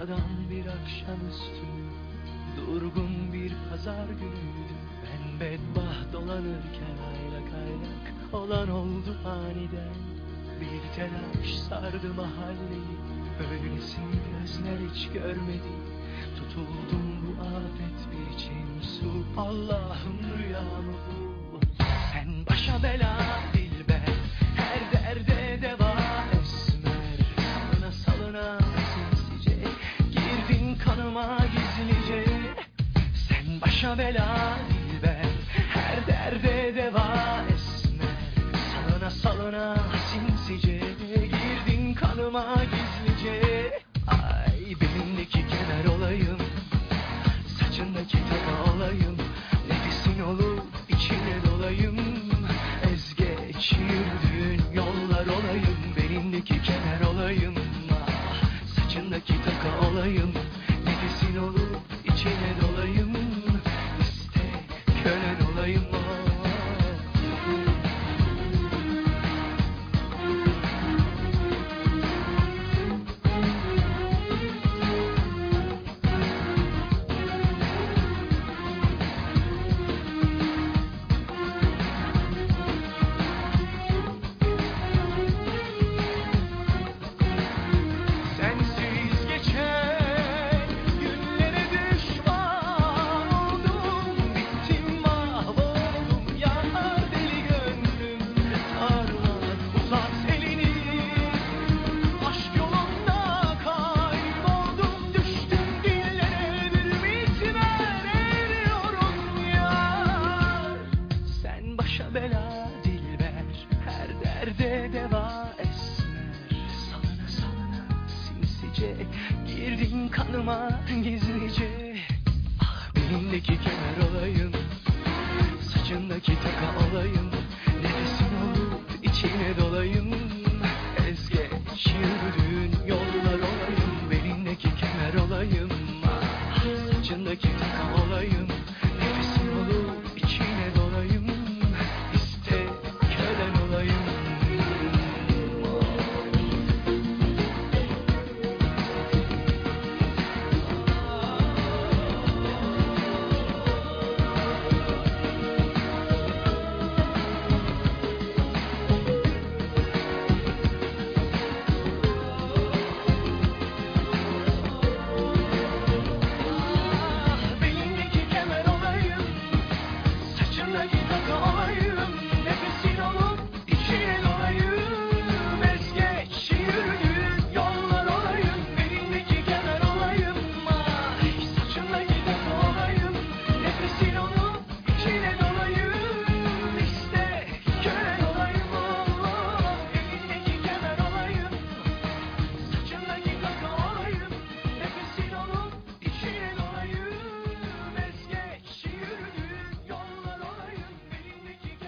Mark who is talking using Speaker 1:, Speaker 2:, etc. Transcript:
Speaker 1: Sıradan bir akşamüstü Durgun bir pazar günüydü Ben bedbaht dolanırken aylak aylak Olan oldu aniden. Bir telaş sardı mahalleyi Böylesini gözler hiç görmedi. Tutuldum bu afet bir için su Allah'ım rüyamı bu. Sen başa bela Sen başa bela dilber Her derde deva esmer Salına salına sinsice Girdin kanıma gizlice. Ay belindeki kemer olayım Saçındaki taka olayım. Nefesin olup içine dolayım Ezgeç yürüdüğün yollar olayım. Belindeki kemer olayım ah, Saçındaki taka olayım Her derde deva esmer. Salına salına sinsice Girdin kanıma gizlice. Ah belindeki kemer olayım. Saçındaki taka olayım Senle gidek ayrım